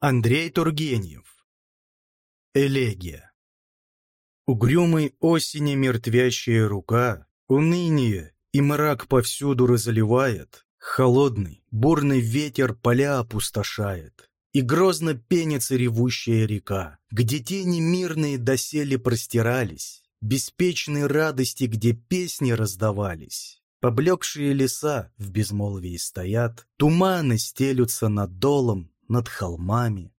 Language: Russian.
Андрей Тургенев. Элегия. Угрюмой осени мертвящая рука, Уныние и мрак повсюду разливает, Холодный, бурный ветер поля опустошает, И грозно пенится ревущая река, Где тени мирные доселе простирались, Беспечной радости, где песни раздавались. Поблекшие леса в безмолвии стоят, Туманы стелются над долом, над холмами,